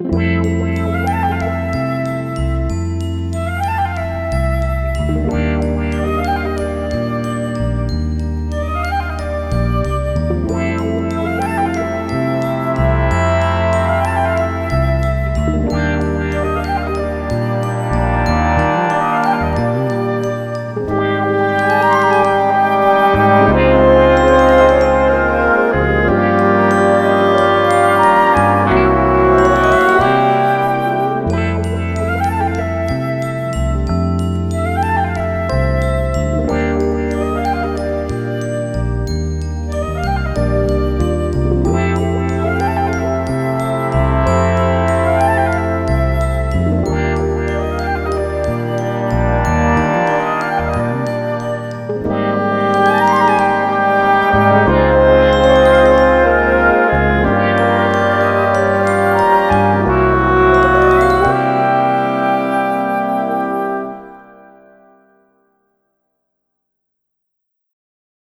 Música